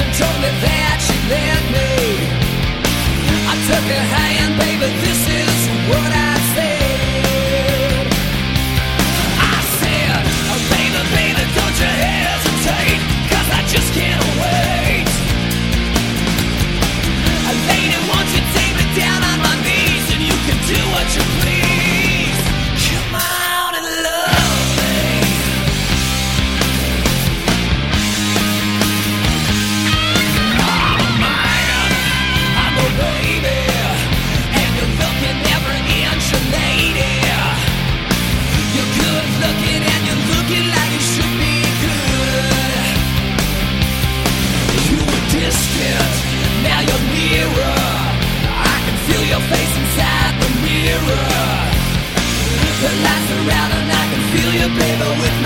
and told me that she loved me. I took her hand. to play, but with